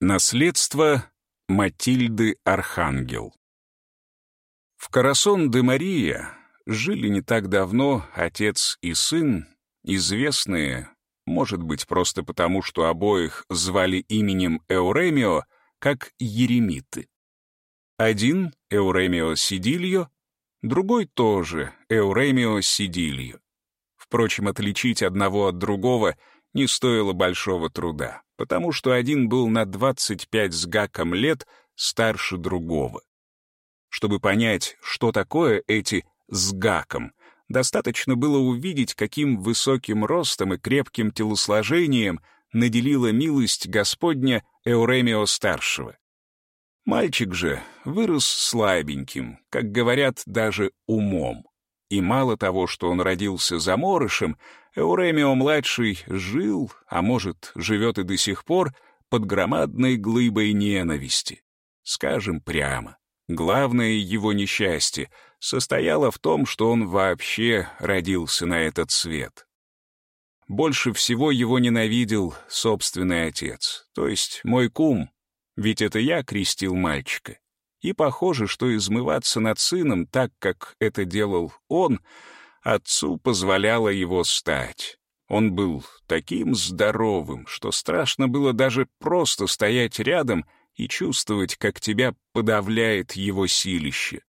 Наследство Матильды Архангел В Карасон-де-Мария жили не так давно отец и сын, известные, может быть, просто потому, что обоих звали именем Эуремио, как еремиты. Один — Эуремио Сидильо, другой тоже Эуремио Сидильо. Впрочем, отличить одного от другого не стоило большого труда, потому что один был на 25 с гаком лет старше другого. Чтобы понять, что такое эти «с гаком», достаточно было увидеть, каким высоким ростом и крепким телосложением наделила милость Господня Эуремио-старшего. Мальчик же вырос слабеньким, как говорят, даже умом. И мало того, что он родился заморышем, Эуремио-младший жил, а может, живет и до сих пор, под громадной глыбой ненависти. Скажем прямо, главное его несчастье состояло в том, что он вообще родился на этот свет. Больше всего его ненавидел собственный отец, то есть мой кум, ведь это я крестил мальчика. И похоже, что измываться над сыном так, как это делал он, отцу позволяло его стать. Он был таким здоровым, что страшно было даже просто стоять рядом и чувствовать, как тебя подавляет его силище.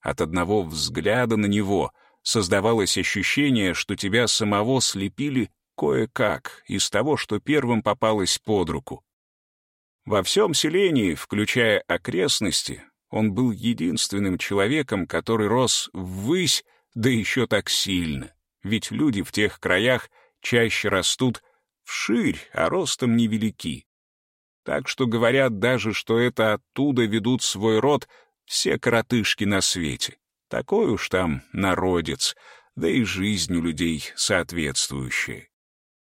От одного взгляда на него создавалось ощущение, что тебя самого слепили кое-как из того, что первым попалось под руку. Во всем селении, включая окрестности, он был единственным человеком, который рос ввысь, да еще так сильно. Ведь люди в тех краях чаще растут вширь, а ростом невелики. Так что говорят даже, что это оттуда ведут свой род все коротышки на свете. Такой уж там народец, да и жизнь у людей соответствующая.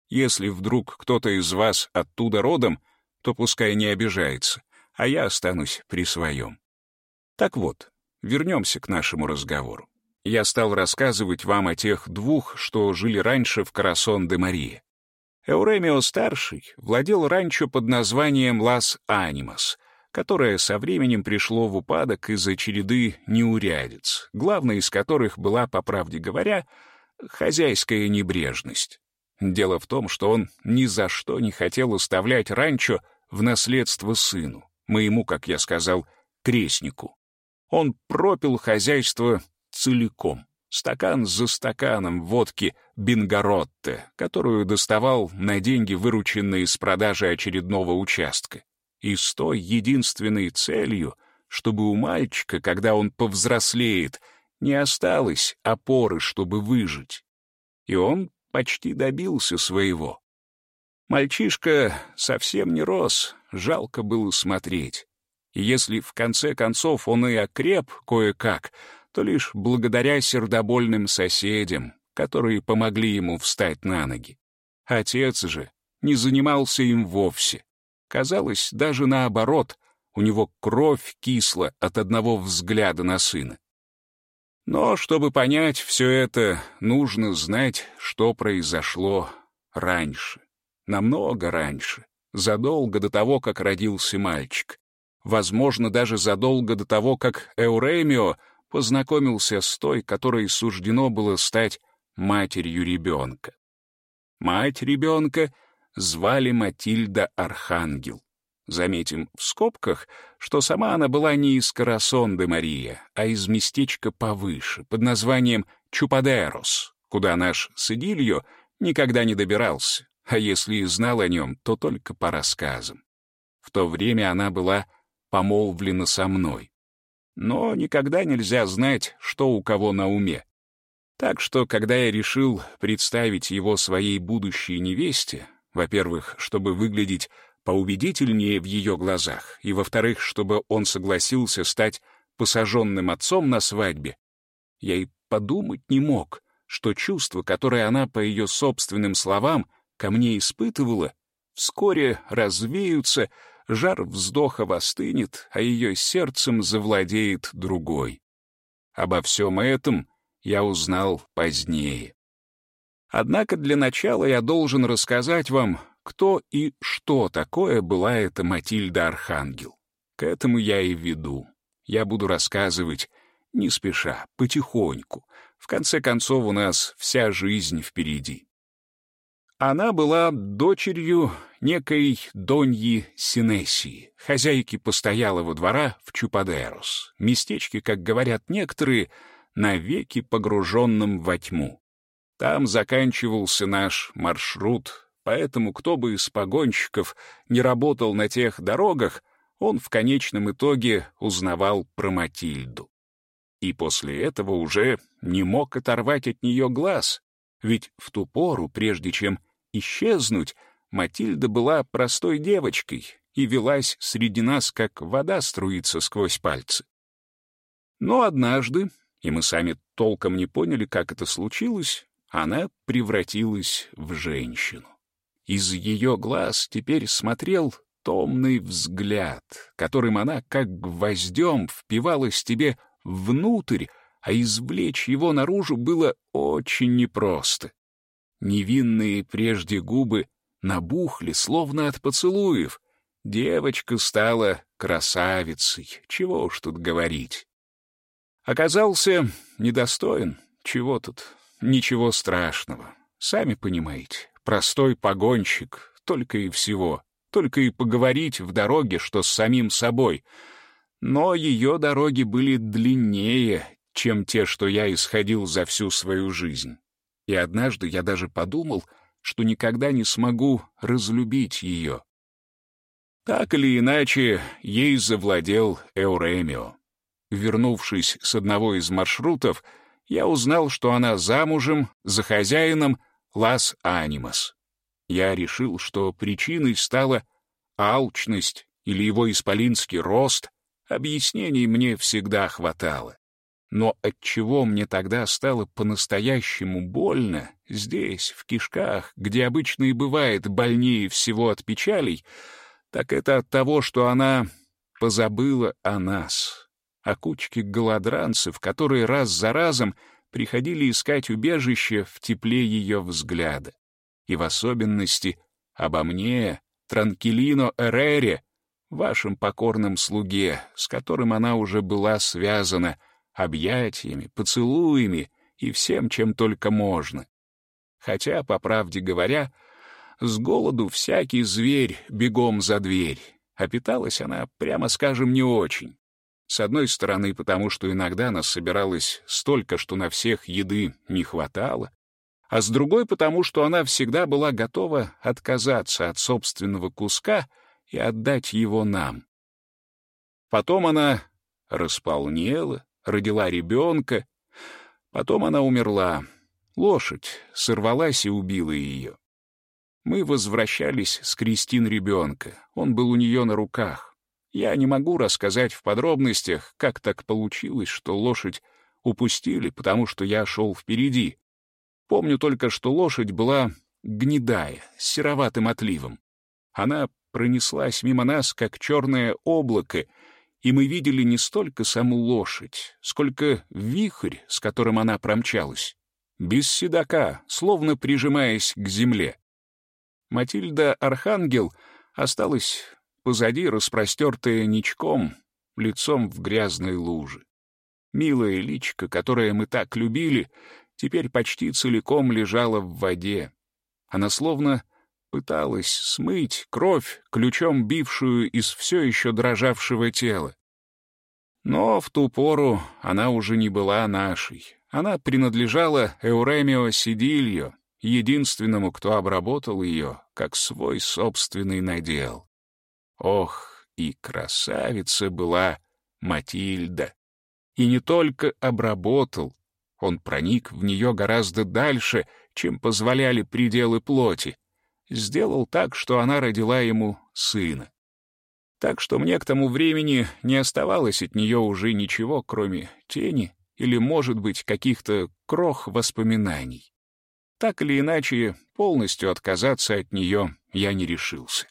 Если вдруг кто-то из вас оттуда родом, то пускай не обижается, а я останусь при своем. Так вот, вернемся к нашему разговору. Я стал рассказывать вам о тех двух, что жили раньше в Карасон-де-Мария. Эуремио-старший владел ранчо под названием Лас-Анимас, которое со временем пришло в упадок из-за череды неурядиц, главной из которых была, по правде говоря, хозяйская небрежность. Дело в том, что он ни за что не хотел оставлять ранчо в наследство сыну, моему, как я сказал, крестнику. Он пропил хозяйство целиком, стакан за стаканом водки Бингаротте, которую доставал на деньги, вырученные с продажи очередного участка. И с той единственной целью, чтобы у мальчика, когда он повзрослеет, не осталось опоры, чтобы выжить. И он почти добился своего. Мальчишка совсем не рос, жалко было смотреть. И если в конце концов он и окреп кое-как, то лишь благодаря сердобольным соседям, которые помогли ему встать на ноги. Отец же не занимался им вовсе. Казалось, даже наоборот, у него кровь кисла от одного взгляда на сына. Но чтобы понять все это, нужно знать, что произошло раньше. Намного раньше, задолго до того, как родился мальчик. Возможно, даже задолго до того, как Эуремио познакомился с той, которой суждено было стать матерью ребенка. Мать ребенка звали Матильда Архангел. Заметим в скобках, что сама она была не из Карасонды Мария, а из местечка повыше, под названием Чупадерос, куда наш Сидильо никогда не добирался, а если и знал о нем, то только по рассказам. В то время она была помолвлена со мной. Но никогда нельзя знать, что у кого на уме. Так что, когда я решил представить его своей будущей невесте, во-первых, чтобы выглядеть поубедительнее в ее глазах, и, во-вторых, чтобы он согласился стать посаженным отцом на свадьбе, я и подумать не мог, что чувства, которые она, по ее собственным словам, ко мне испытывала, вскоре развеются, жар вздоха остынет, а ее сердцем завладеет другой. Обо всем этом я узнал позднее. Однако для начала я должен рассказать вам, кто и что такое была эта Матильда Архангел. К этому я и веду. Я буду рассказывать не спеша, потихоньку. В конце концов, у нас вся жизнь впереди. Она была дочерью некой Доньи Синесии, хозяйки постоялого двора в Чупадерос, местечке, как говорят некоторые, навеки погруженном во тьму. Там заканчивался наш маршрут, поэтому кто бы из погонщиков не работал на тех дорогах, он в конечном итоге узнавал про Матильду. И после этого уже не мог оторвать от нее глаз, ведь в ту пору, прежде чем исчезнуть, Матильда была простой девочкой и велась среди нас, как вода струится сквозь пальцы. Но однажды, и мы сами толком не поняли, как это случилось, она превратилась в женщину. Из ее глаз теперь смотрел томный взгляд, которым она, как гвоздем, впивалась тебе внутрь, а извлечь его наружу было очень непросто. Невинные прежде губы набухли, словно от поцелуев. Девочка стала красавицей, чего уж тут говорить. Оказался недостоин, чего тут, ничего страшного. Сами понимаете, простой погонщик, только и всего, только и поговорить в дороге, что с самим собой. Но ее дороги были длиннее, чем те, что я исходил за всю свою жизнь. И однажды я даже подумал, что никогда не смогу разлюбить ее. Так или иначе, ей завладел Эуремио. Вернувшись с одного из маршрутов, я узнал, что она замужем за хозяином Лас Анимас. Я решил, что причиной стала алчность или его исполинский рост. Объяснений мне всегда хватало. Но от чего мне тогда стало по-настоящему больно, здесь, в кишках, где обычно и бывает больнее всего от печалей, так это от того, что она позабыла о нас, о кучке голодранцев, которые раз за разом приходили искать убежище в тепле ее взгляда. И в особенности обо мне, Транкелино Эрере, вашем покорном слуге, с которым она уже была связана — объятиями, поцелуями и всем, чем только можно. Хотя, по правде говоря, с голоду всякий зверь бегом за дверь, а питалась она, прямо скажем, не очень. С одной стороны, потому что иногда нас собиралось столько, что на всех еды не хватало, а с другой, потому что она всегда была готова отказаться от собственного куска и отдать его нам. Потом она располнела, родила ребенка. Потом она умерла. Лошадь сорвалась и убила ее. Мы возвращались с Кристин ребенка. Он был у нее на руках. Я не могу рассказать в подробностях, как так получилось, что лошадь упустили, потому что я шел впереди. Помню только, что лошадь была гнедая, с сероватым отливом. Она пронеслась мимо нас, как черное облако, и мы видели не столько саму лошадь, сколько вихрь, с которым она промчалась. Без седока, словно прижимаясь к земле. Матильда Архангел осталась позади, распростертая ничком, лицом в грязной луже. Милая личка, которое мы так любили, теперь почти целиком лежала в воде. Она словно пыталась смыть кровь, ключом бившую из все еще дрожавшего тела. Но в ту пору она уже не была нашей. Она принадлежала Эуремио Сидильо, единственному, кто обработал ее, как свой собственный надел. Ох, и красавица была Матильда. И не только обработал, он проник в нее гораздо дальше, чем позволяли пределы плоти сделал так, что она родила ему сына. Так что мне к тому времени не оставалось от нее уже ничего, кроме тени или, может быть, каких-то крох воспоминаний. Так или иначе, полностью отказаться от нее я не решился.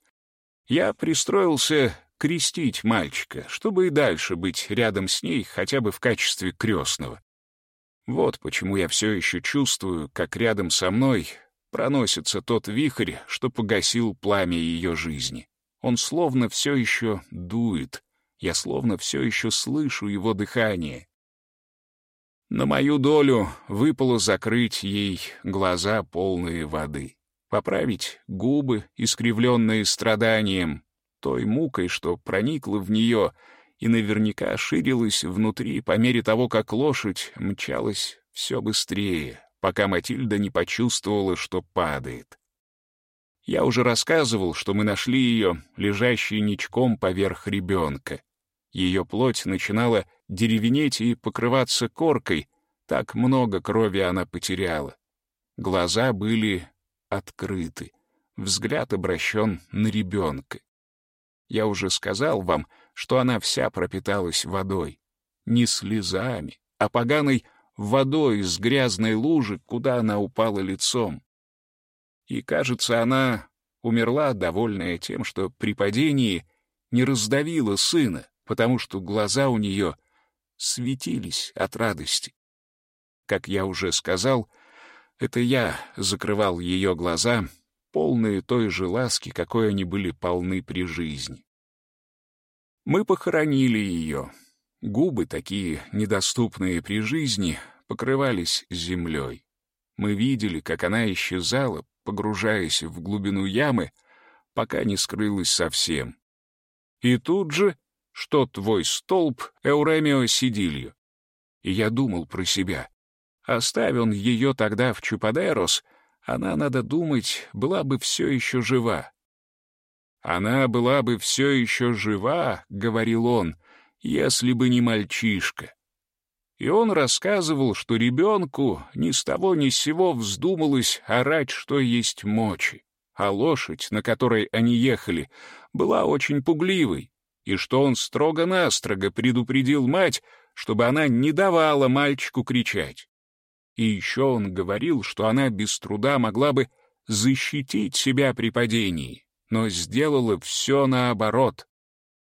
Я пристроился крестить мальчика, чтобы и дальше быть рядом с ней хотя бы в качестве крестного. Вот почему я все еще чувствую, как рядом со мной проносится тот вихрь, что погасил пламя ее жизни. Он словно все еще дует. Я словно все еще слышу его дыхание. На мою долю выпало закрыть ей глаза, полные воды, поправить губы, искривленные страданием, той мукой, что проникла в нее и наверняка ширилась внутри по мере того, как лошадь мчалась все быстрее, пока Матильда не почувствовала, что падает. Я уже рассказывал, что мы нашли ее, лежащей ничком поверх ребенка. Ее плоть начинала деревенеть и покрываться коркой, так много крови она потеряла. Глаза были открыты, взгляд обращен на ребенка. Я уже сказал вам, что она вся пропиталась водой. Не слезами, а поганой водой из грязной лужи, куда она упала лицом. И, кажется, она умерла, довольная тем, что при падении не раздавила сына, потому что глаза у нее светились от радости. Как я уже сказал, это я закрывал ее глаза, полные той же ласки, какой они были полны при жизни. Мы похоронили ее. Губы, такие недоступные при жизни, покрывались землей. Мы видели, как она исчезала, погружаясь в глубину ямы, пока не скрылась совсем. И тут же, что твой столб Эуремио Сидилью. И я думал про себя. Оставь он ее тогда в Чупадерос, она, надо думать, была бы все еще жива. «Она была бы все еще жива», — говорил он, — «если бы не мальчишка». И он рассказывал, что ребенку ни с того ни с сего вздумалось орать, что есть мочи, а лошадь, на которой они ехали, была очень пугливой, и что он строго-настрого предупредил мать, чтобы она не давала мальчику кричать. И еще он говорил, что она без труда могла бы защитить себя при падении, но сделала все наоборот.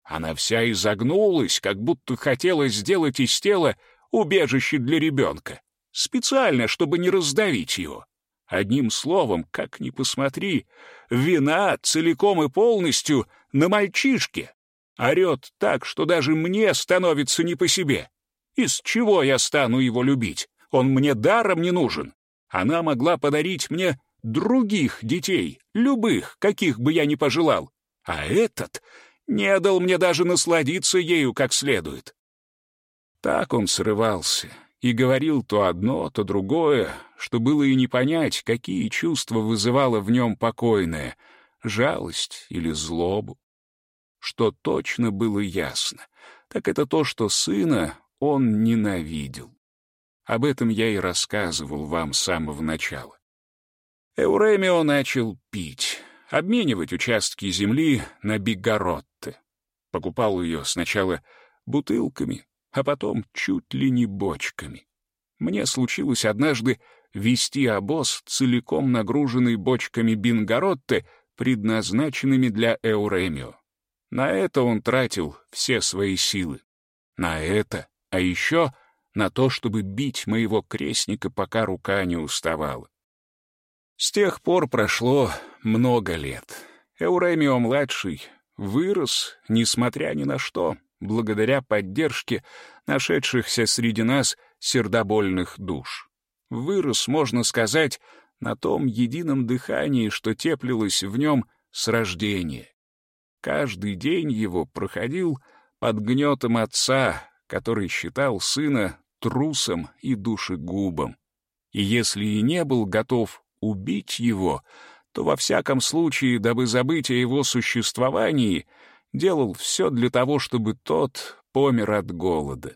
Она вся изогнулась, как будто хотела сделать из тела убежище для ребенка, специально, чтобы не раздавить его. Одним словом, как ни посмотри, вина целиком и полностью на мальчишке. Орет так, что даже мне становится не по себе. Из чего я стану его любить? Он мне даром не нужен. Она могла подарить мне других детей, любых, каких бы я ни пожелал. А этот не дал мне даже насладиться ею как следует. Так он срывался и говорил то одно, то другое, что было и не понять, какие чувства вызывало в нем покойное — жалость или злобу. Что точно было ясно, так это то, что сына он ненавидел. Об этом я и рассказывал вам с самого начала. Эуремио начал пить, обменивать участки земли на бигоротты. Покупал ее сначала бутылками, а потом чуть ли не бочками. Мне случилось однажды вести обоз, целиком нагруженный бочками бингоротте, предназначенными для Эуремио. На это он тратил все свои силы. На это, а еще на то, чтобы бить моего крестника, пока рука не уставала. С тех пор прошло много лет. Эуремио-младший вырос, несмотря ни на что, благодаря поддержке нашедшихся среди нас сердобольных душ. Вырос, можно сказать, на том едином дыхании, что теплилось в нем с рождения. Каждый день его проходил под гнетом отца, который считал сына трусом и душегубом. И если и не был готов убить его, то во всяком случае, дабы забыть о его существовании, делал все для того, чтобы тот помер от голода.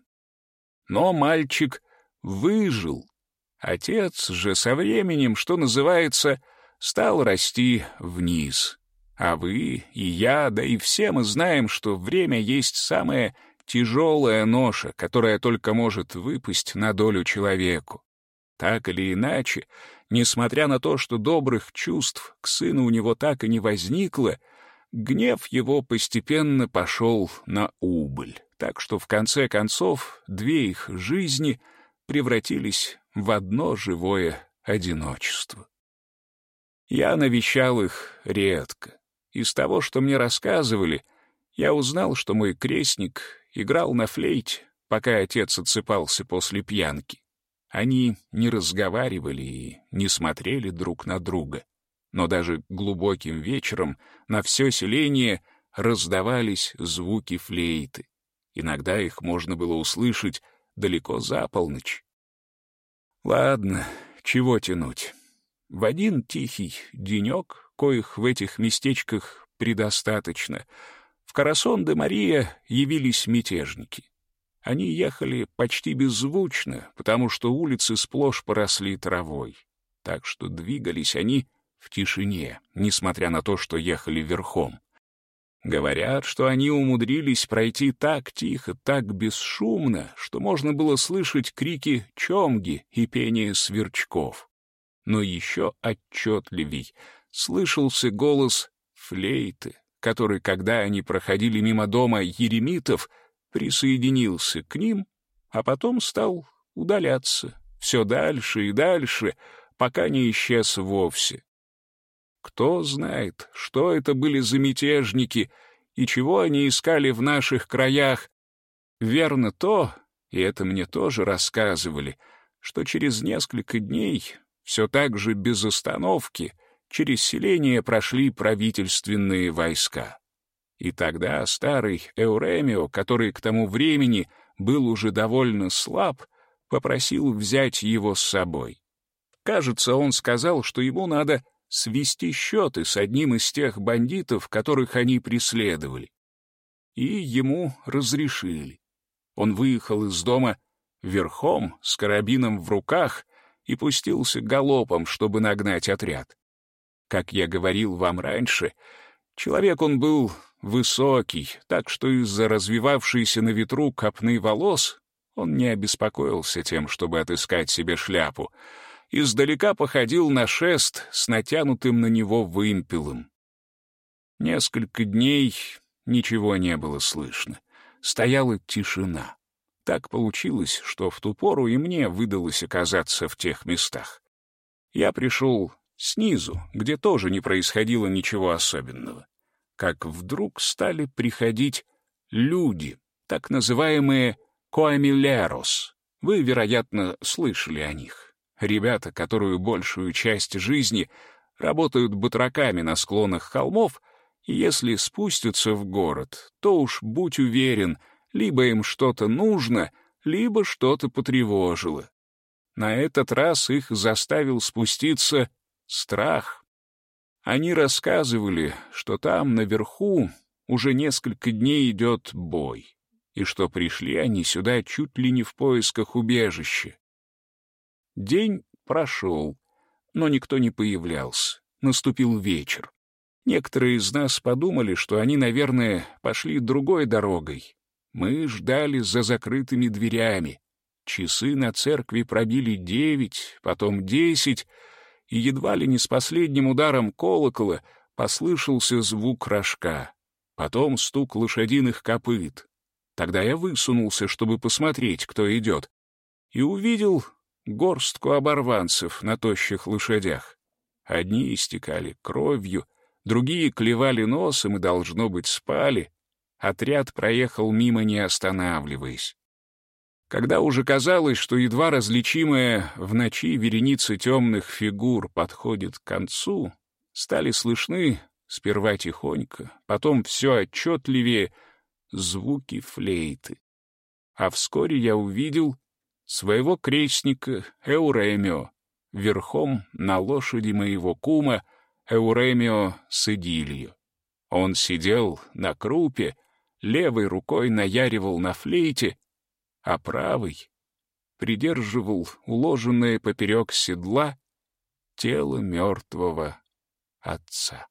Но мальчик выжил. Отец же со временем, что называется, стал расти вниз. А вы и я, да и все мы знаем, что время есть самая тяжелая ноша, которая только может выпасть на долю человеку. Так или иначе, Несмотря на то, что добрых чувств к сыну у него так и не возникло, гнев его постепенно пошел на убыль, так что в конце концов две их жизни превратились в одно живое одиночество. Я навещал их редко. Из того, что мне рассказывали, я узнал, что мой крестник играл на флейте, пока отец отсыпался после пьянки. Они не разговаривали и не смотрели друг на друга. Но даже глубоким вечером на все селение раздавались звуки флейты. Иногда их можно было услышать далеко за полночь. Ладно, чего тянуть. В один тихий денек, коих в этих местечках предостаточно, в Карасон-де-Мария явились мятежники. Они ехали почти беззвучно, потому что улицы сплошь поросли травой. Так что двигались они в тишине, несмотря на то, что ехали верхом. Говорят, что они умудрились пройти так тихо, так бесшумно, что можно было слышать крики чомги и пение сверчков. Но еще отчетливей слышался голос флейты, который, когда они проходили мимо дома еремитов, присоединился к ним, а потом стал удаляться все дальше и дальше, пока не исчез вовсе. Кто знает, что это были за мятежники и чего они искали в наших краях. Верно то, и это мне тоже рассказывали, что через несколько дней, все так же без остановки, через селение прошли правительственные войска. И тогда старый Эуремио, который к тому времени был уже довольно слаб, попросил взять его с собой. Кажется, он сказал, что ему надо свести счеты с одним из тех бандитов, которых они преследовали. И ему разрешили. Он выехал из дома верхом, с карабином в руках, и пустился галопом, чтобы нагнать отряд. Как я говорил вам раньше, человек он был высокий, так что из-за развивавшейся на ветру копны волос он не обеспокоился тем, чтобы отыскать себе шляпу — издалека походил на шест с натянутым на него вымпелом. Несколько дней ничего не было слышно. Стояла тишина. Так получилось, что в ту пору и мне выдалось оказаться в тех местах. Я пришел снизу, где тоже не происходило ничего особенного. Как вдруг стали приходить люди, так называемые коамилерос. Вы, вероятно, слышали о них ребята, которую большую часть жизни работают батраками на склонах холмов, и если спустятся в город, то уж будь уверен, либо им что-то нужно, либо что-то потревожило. На этот раз их заставил спуститься страх. Они рассказывали, что там, наверху, уже несколько дней идет бой, и что пришли они сюда чуть ли не в поисках убежища. День прошел, но никто не появлялся. Наступил вечер. Некоторые из нас подумали, что они, наверное, пошли другой дорогой. Мы ждали за закрытыми дверями. Часы на церкви пробили девять, потом десять, и едва ли не с последним ударом колокола послышался звук рожка. Потом стук лошадиных копыт. Тогда я высунулся, чтобы посмотреть, кто идет, и увидел горстку оборванцев на тощих лошадях. Одни истекали кровью, другие клевали носом и, должно быть, спали. Отряд проехал мимо, не останавливаясь. Когда уже казалось, что едва различимая в ночи вереница темных фигур подходит к концу, стали слышны, сперва тихонько, потом все отчетливее, звуки флейты. А вскоре я увидел своего крестника Эуремио, верхом на лошади моего кума Эуремио Сидилью. Он сидел на крупе, левой рукой наяривал на флейте, а правой придерживал уложенное поперек седла тело мертвого отца.